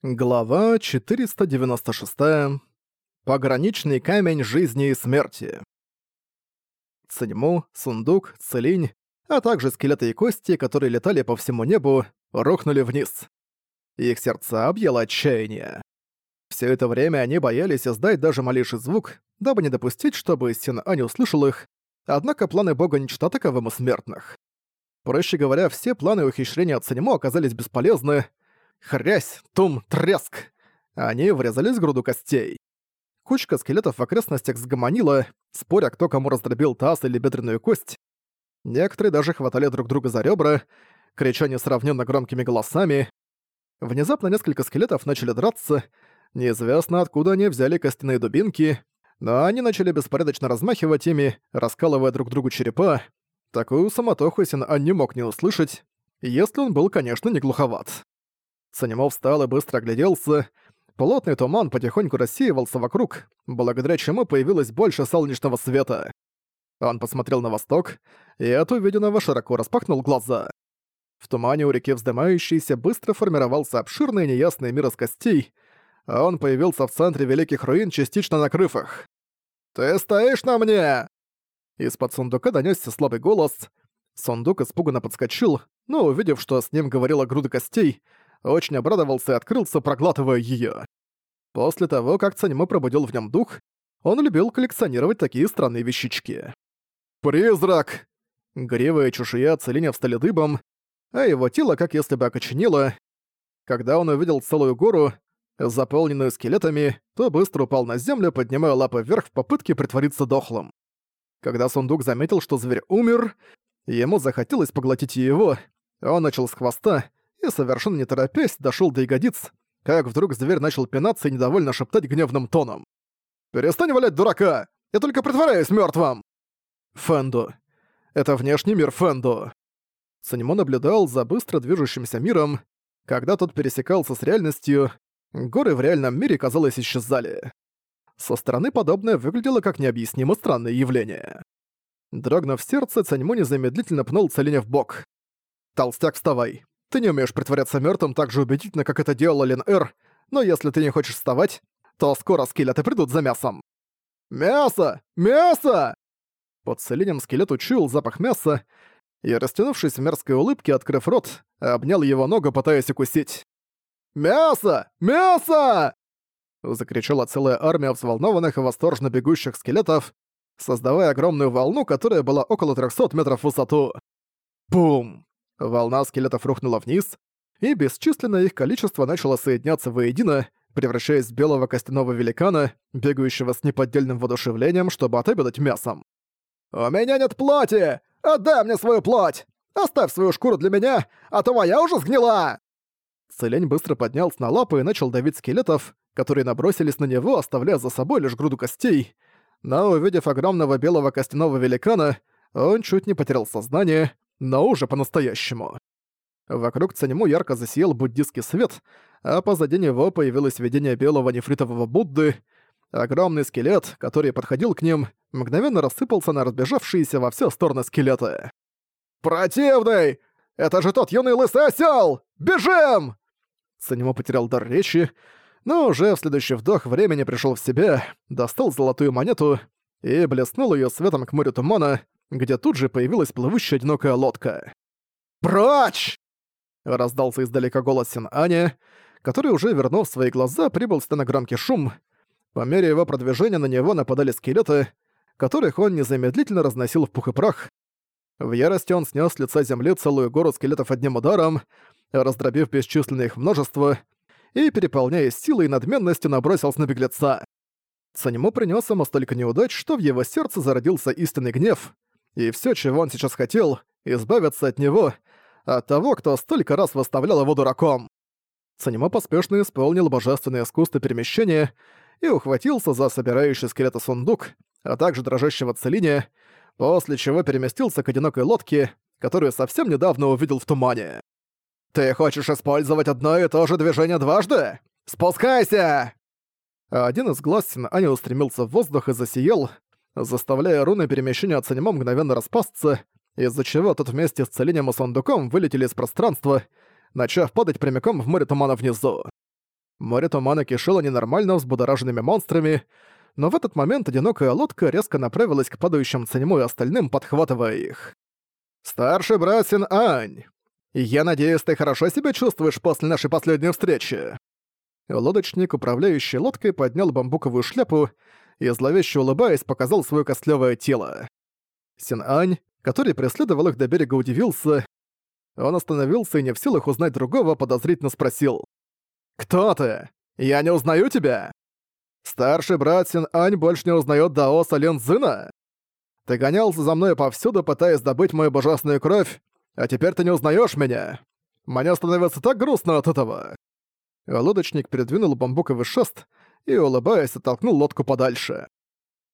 Глава 496. Пограничный камень жизни и смерти. Циньму, сундук, целинь, а также скелеты и кости, которые летали по всему небу, рухнули вниз. Их сердца объяло отчаяние. Все это время они боялись издать даже малейший звук, дабы не допустить, чтобы Син Ань услышал их, однако планы бога не чта таковым у смертных. Проще говоря, все планы ухищрения Циньму оказались бесполезны, Хрясь, тум, треск! Они врезались в груду костей. Кучка скелетов в окрестностях сгомонила, споря, кто кому раздробил таз или бедренную кость. Некоторые даже хватали друг друга за ребра, крича несравненно громкими голосами. Внезапно несколько скелетов начали драться, неизвестно откуда они взяли костяные дубинки, но они начали беспорядочно размахивать ими, раскалывая друг другу черепа. Такую самотоху Син не мог не услышать, если он был, конечно, не глуховат. Санимов встал и быстро огляделся. Плотный туман потихоньку рассеивался вокруг, благодаря чему появилось больше солнечного света. Он посмотрел на восток, и от увиденного широко распахнул глаза. В тумане у реки вздымающейся быстро формировался обширный неясный мир из костей, а он появился в центре великих руин, частично накрыв их. «Ты стоишь на мне!» Из-под сундука донёсся слабый голос. Сундук испуганно подскочил, но, увидев, что с ним говорила груда костей, очень обрадовался и открылся, проглатывая её. После того, как Цаньмэ пробудил в нём дух, он любил коллекционировать такие странные вещички. «Призрак!» Гривая чешуя Целиня встали дыбом, а его тело как если бы окоченело. Когда он увидел целую гору, заполненную скелетами, то быстро упал на землю, поднимая лапы вверх в попытке притвориться дохлым. Когда сундук заметил, что зверь умер, ему захотелось поглотить его, он начал с хвоста, и, совершенно не торопясь, дошёл до ягодиц, как вдруг зверь начал пинаться и недовольно шептать гневным тоном. «Перестань валять дурака! Я только притворяюсь мёртвым!» Фэнду. Это внешний мир Фэнду. Санимо наблюдал за быстро движущимся миром. Когда тот пересекался с реальностью, горы в реальном мире, казалось, исчезали. Со стороны подобное выглядело как необъяснимо странное явление. Дрогнув сердце, Цаньму незамедлительно пнул Целиня в бок. «Толстяк, вставай! Ты не умеешь притворяться мертвым так же убедительно, как это делала Лин Эр, но если ты не хочешь вставать, то скоро скелеты придут за мясом. «Мясо! Мясо!» Под селением скелет учуял запах мяса и, растянувшись в мерзкой улыбке, открыв рот, обнял его ногу, пытаясь укусить. «Мясо! Мясо!» Закричала целая армия взволнованных и восторженно бегущих скелетов, создавая огромную волну, которая была около 300 метров в высоту. Бум! Волна скелетов рухнула вниз, и бесчисленное их количество начало соединяться воедино, превращаясь в белого костяного великана, бегающего с неподдельным воодушевлением, чтобы отобедать мясом. «У меня нет плоти! Отдай мне свою плоть! Оставь свою шкуру для меня, а то моя уже сгнила!» Целень быстро поднялся на лапы и начал давить скелетов, которые набросились на него, оставляя за собой лишь груду костей. Но увидев огромного белого костяного великана, он чуть не потерял сознание, но уже по-настоящему. Вокруг Цанему ярко засиял буддийский свет, а позади него появилось видение белого нефритового Будды. Огромный скелет, который подходил к ним, мгновенно рассыпался на разбежавшиеся во все стороны скелеты. «Противный! Это же тот юный лысый осёл! Бежим!» Цанему потерял дар речи, но уже в следующий вдох времени пришел в себя, достал золотую монету и блеснул ее светом к морю тумана, где тут же появилась плывущая одинокая лодка. «Прочь!» — раздался издалека голос Син Аня, который, уже вернув свои глаза, прибыл на громкий шум. По мере его продвижения на него нападали скелеты, которых он незамедлительно разносил в пух и прах. В ярости он снес с лица земли целую гору скелетов одним ударом, раздробив бесчисленное их множество, и, переполняя силой и надменностью, набросился на беглеца. Санему принес ему столько неудач, что в его сердце зародился истинный гнев, и все, чего он сейчас хотел, избавиться от него, от того, кто столько раз выставлял его дураком. Цанимо поспешно исполнил божественное искусство перемещения и ухватился за собирающий скелета сундук, а также дрожащего целиния, после чего переместился к одинокой лодке, которую совсем недавно увидел в тумане. «Ты хочешь использовать одно и то же движение дважды? Спускайся!» Один из глаз Син-Ани устремился в воздух и засиял, заставляя руны перемещения Ацанимо мгновенно распасться, из-за чего тот вместе с целением и сундуком вылетели из пространства, начав падать прямиком в море тумана внизу. Море тумана кишело ненормально взбудораженными монстрами, но в этот момент одинокая лодка резко направилась к падающим Циньму и остальным, подхватывая их. «Старший брат Ань! Я надеюсь, ты хорошо себя чувствуешь после нашей последней встречи?» Лодочник, управляющий лодкой, поднял бамбуковую шляпу и, зловеще улыбаясь, показал свое костлявое тело. Син Ань, который преследовал их до берега, удивился. Он остановился и не в силах узнать другого, подозрительно спросил. «Кто ты? Я не узнаю тебя!» «Старший брат Син Ань больше не узнает Даоса Лин Цзина? Ты гонялся за мной повсюду, пытаясь добыть мою божественную кровь, а теперь ты не узнаешь меня. Мне становится так грустно от этого». Лодочник передвинул бамбуковый шест и, улыбаясь, оттолкнул лодку подальше.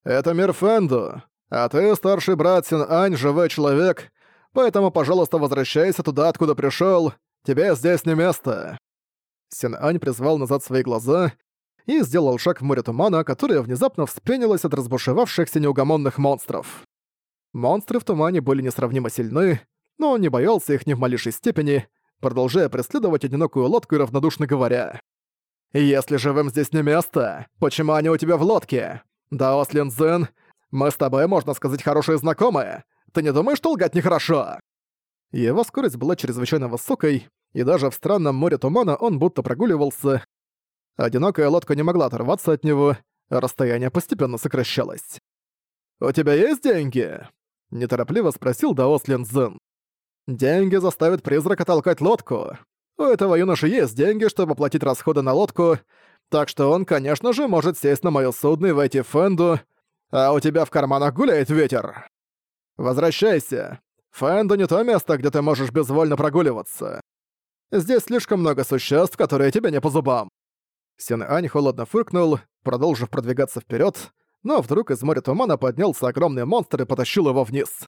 «Это мир Фэнду, а ты, старший брат Син Ань, живой человек, поэтому, пожалуйста, возвращайся туда, откуда пришел. Тебе здесь не место». Син Ань призвал назад свои глаза и сделал шаг в море тумана, которое внезапно вспенилось от разбушевавшихся неугомонных монстров. Монстры в тумане были несравнимо сильны, но он не боялся их ни в малейшей степени, продолжая преследовать одинокую лодку и равнодушно говоря. «Если живым здесь не место, почему они у тебя в лодке? Даос Линзен, мы с тобой, можно сказать, хорошие знакомые. Ты не думаешь, что лгать нехорошо?» Его скорость была чрезвычайно высокой, и даже в странном море тумана он будто прогуливался. Одинокая лодка не могла оторваться от него, а расстояние постепенно сокращалось. «У тебя есть деньги?» — неторопливо спросил Даос Линзен. Деньги заставят призрака толкать лодку. У этого юноши есть деньги, чтобы платить расходы на лодку, так что он, конечно же, может сесть на моё судно и войти в Фэнду, а у тебя в карманах гуляет ветер. Возвращайся. Фэнду не то место, где ты можешь безвольно прогуливаться. Здесь слишком много существ, которые тебе не по зубам. Син Ань холодно фыркнул, продолжив продвигаться вперед, но вдруг из моря тумана поднялся огромный монстр и потащил его вниз.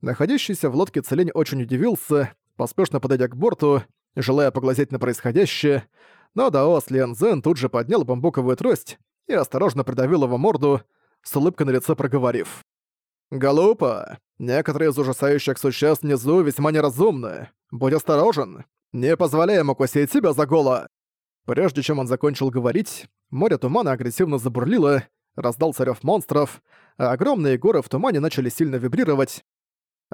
Находящийся в лодке Целень очень удивился, поспешно подойдя к борту, желая поглазеть на происходящее, но Даос Зен тут же поднял бамбуковую трость и осторожно придавил его морду, с улыбкой на лице проговорив. «Глупо. Некоторые из ужасающих существ внизу весьма неразумны. Будь осторожен. Не позволяй ему кусить себя за голо». Прежде чем он закончил говорить, море тумана агрессивно забурлило, раздался рёв монстров, а огромные горы в тумане начали сильно вибрировать,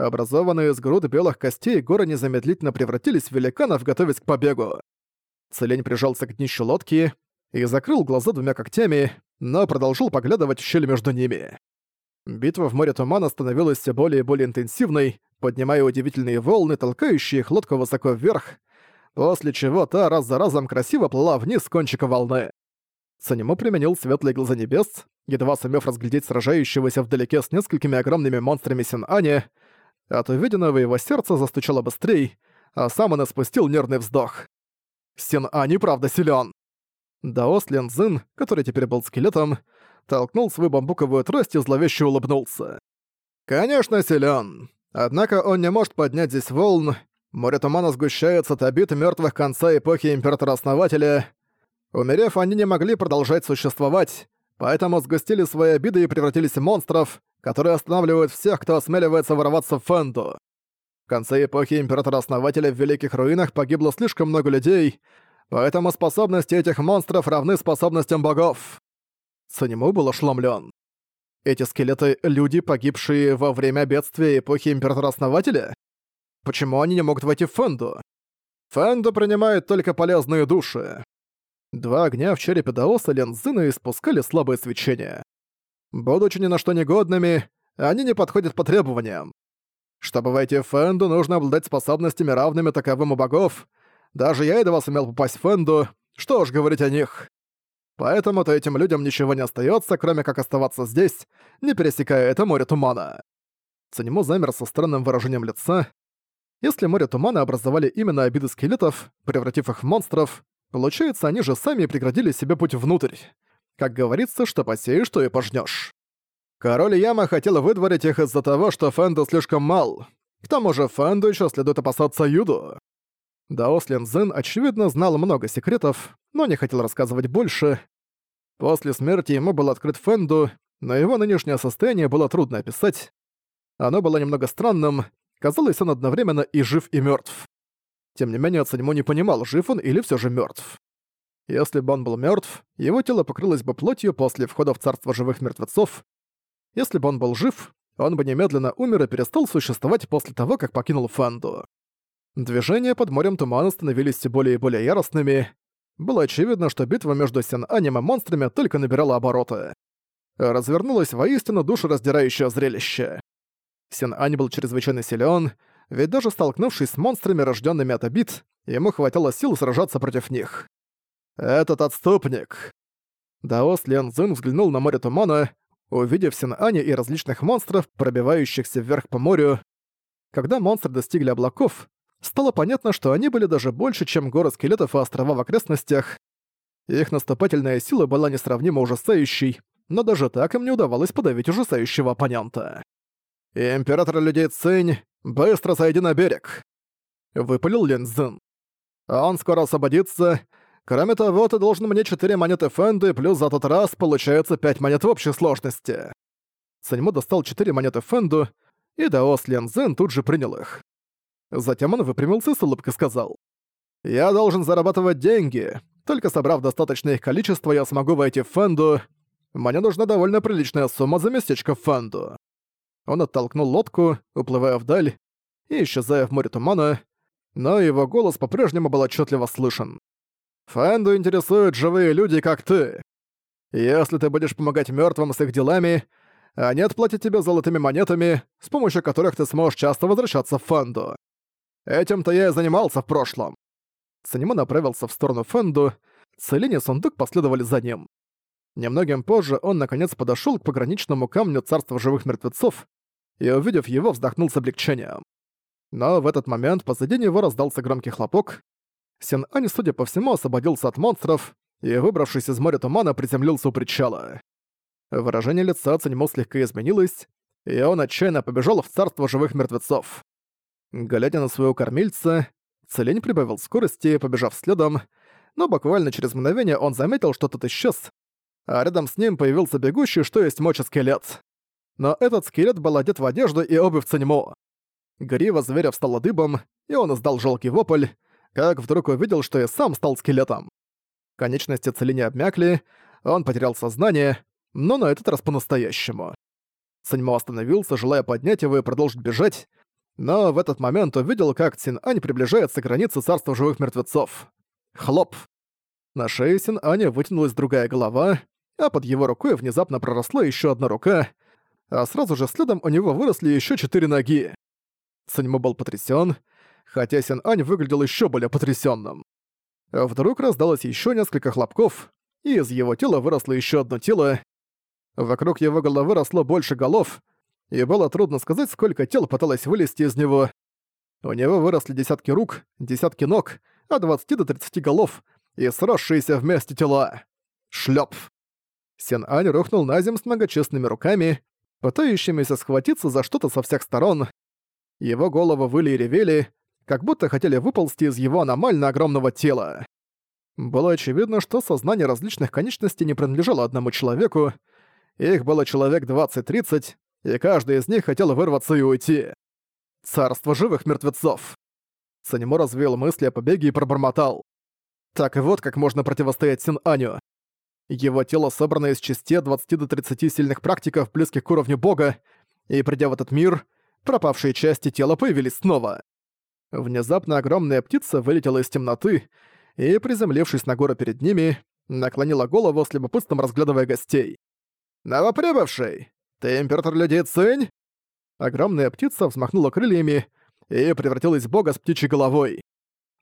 Образованные из груд белых костей горы незамедлительно превратились в великанов, готовясь к побегу. Целень прижался к днищу лодки и закрыл глаза двумя когтями, но продолжил поглядывать в щель между ними. Битва в море тумана становилась все более и более интенсивной, поднимая удивительные волны, толкающие их лодку высоко вверх, после чего та раз за разом красиво плыла вниз с кончика волны. Санему применил светлые глаза небес, едва сумев разглядеть сражающегося вдалеке с несколькими огромными монстрами Син-Ани, от увиденного его сердце застучало быстрее, а сам он испустил нервный вздох. Син А неправда силен. Даос Лен Цзин, который теперь был скелетом, толкнул свою бамбуковую трость и зловеще улыбнулся. «Конечно силен. Однако он не может поднять здесь волн. Море тумана сгущается от обид мертвых конца эпохи Императора-Основателя. Умерев, они не могли продолжать существовать, поэтому сгустили свои обиды и превратились в монстров, которые останавливают всех, кто осмеливается ворваться в Фэнду. В конце эпохи Императора-Основателя в Великих Руинах погибло слишком много людей, поэтому способности этих монстров равны способностям богов. Санему был ошеломлен. Эти скелеты — люди, погибшие во время бедствия эпохи Императора-Основателя? Почему они не могут войти в Фэнду? Фэнду принимает только полезные души. Два огня в черепе Даоса Лензына испускали слабое свечение. Будучи ни на что негодными, они не подходят по требованиям. Чтобы войти в Фэнду, нужно обладать способностями, равными таковым у богов. Даже я едва сумел попасть в Фэнду, что уж говорить о них. Поэтому-то этим людям ничего не остается, кроме как оставаться здесь, не пересекая это море тумана. Цанему замер со странным выражением лица. Если море тумана образовали именно обиды скелетов, превратив их в монстров, получается, они же сами преградили себе путь внутрь. Как говорится, что посеешь, что и пожнёшь. Король Яма хотел выдворить их из-за того, что Фэнду слишком мал. К тому же Фэнду ещё следует опасаться Юду. Даос Лин очевидно, знал много секретов, но не хотел рассказывать больше. После смерти ему был открыт Фэнду, но его нынешнее состояние было трудно описать. Оно было немного странным, казалось, он одновременно и жив, и мёртв. Тем не менее, Цаньму не понимал, жив он или всё же мёртв. Если бы он был мертв, его тело покрылось бы плотью после входа в царство живых мертвецов. Если бы он был жив, он бы немедленно умер и перестал существовать после того, как покинул Фанду. Движения под морем тумана становились все более и более яростными. Было очевидно, что битва между Сен-Анем и монстрами только набирала обороты. Развернулось воистину душераздирающее зрелище. Сен-Ань был чрезвычайно силен, ведь даже столкнувшись с монстрами, рожденными от обид, ему хватило сил сражаться против них. «Этот отступник!» Даос Лен Цзин взглянул на море тумана, увидев Син-Ани и различных монстров, пробивающихся вверх по морю. Когда монстры достигли облаков, стало понятно, что они были даже больше, чем горы скелетов и острова в окрестностях. Их наступательная сила была несравнимо ужасающей, но даже так им не удавалось подавить ужасающего оппонента. «Император людей Цинь, быстро сойди на берег!» — выпалил Лин Цзин. «Он скоро освободится. Кроме того, ты должен мне четыре монеты Фэнды, плюс за тот раз получается пять монет в общей сложности». Циньмо достал четыре монеты Фэнду, и Даос Лин Цзин тут же принял их. Затем он выпрямился с улыбкой сказал. «Я должен зарабатывать деньги. Только собрав достаточное их количество, я смогу войти в Фэнду. Мне нужна довольно приличная сумма за местечко в Фэнду». Он оттолкнул лодку, уплывая вдаль и исчезая в море тумана, но его голос по-прежнему был отчетливо слышен. «Фэнду интересуют живые люди, как ты. Если ты будешь помогать мертвым с их делами, они отплатят тебе золотыми монетами, с помощью которых ты сможешь часто возвращаться в Фэнду. Этим-то я и занимался в прошлом». Санимо направился в сторону Фэнду, Целин и Сундук последовали за ним. Немногим позже он наконец подошел к пограничному камню царства живых мертвецов и, увидев его, вздохнул с облегчением. Но в этот момент позади него раздался громкий хлопок. Сен-Ань, судя по всему, освободился от монстров и, выбравшись из моря тумана, приземлился у причала. Выражение лица Циньмо слегка изменилось, и он отчаянно побежал в царство живых мертвецов. Глядя на своего кормильца, Целень прибавил скорости, побежав следом, но буквально через мгновение он заметил, что тот исчез, а рядом с ним появился бегущий, что есть моча скелет. Но этот скелет был одет в одежду и обувь Циньмо. Грива зверя встала дыбом, и он издал жалкий вопль, как вдруг увидел, что и сам стал скелетом. Конечности Целини обмякли, он потерял сознание, но на этот раз по-настоящему. Циньмо остановился, желая поднять его и продолжить бежать, но в этот момент увидел, как Цин-Ань приближается к границе царства живых мертвецов. Хлоп! На шее Син-Аня вытянулась другая голова, а под его рукой внезапно проросла еще одна рука, а сразу же следом у него выросли еще четыре ноги. Саньмо был потрясен, хотя Син-Ань выглядел еще более потрясенным. Вдруг раздалось еще несколько хлопков, и из его тела выросло еще одно тело. Вокруг его головы росло больше голов, и было трудно сказать, сколько тел пыталось вылезти из него. У него выросли десятки рук, десятки ног, от 20 до 30 голов и сросшиеся вместе тела. Шлёп. Сен-Ань рухнул на землю с многочисленными руками, пытающимися схватиться за что-то со всех сторон. Его головы выли и ревели, как будто хотели выползти из его аномально огромного тела. Было очевидно, что сознание различных конечностей не принадлежало одному человеку, их было человек 20-30, и каждый из них хотел вырваться и уйти. Царство живых мертвецов. Санимо развеял мысли о побеге и пробормотал. Так вот как можно противостоять Син-Аню. Его тело собрано из частей от 20 до 30 сильных практиков, близких к уровню бога, и придя в этот мир, пропавшие части тела появились снова. Внезапно огромная птица вылетела из темноты и, приземлившись на гору перед ними, наклонила голову с любопытством разглядывая гостей. «Новоприбывший! Ты император людей Цинь?» Огромная птица взмахнула крыльями и превратилась в бога с птичьей головой.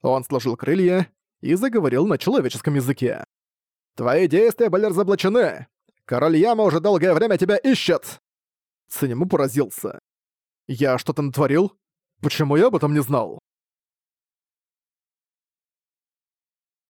Он сложил крылья и заговорил на человеческом языке. «Твои действия были разоблачены! Король Яма уже долгое время тебя ищет!» Цинему поразился. «Я что-то натворил? Почему я об этом не знал?»